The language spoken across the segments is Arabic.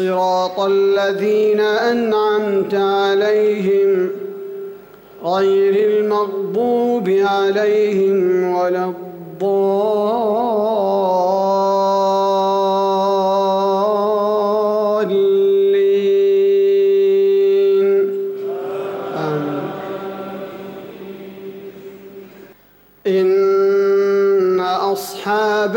صراط الذين أنعمت عليهم غير المغضوب عليهم ولا الضالين. آمين. إن أصحاب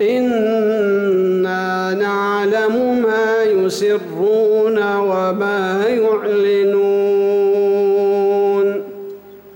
إنا نعلم ما يسرون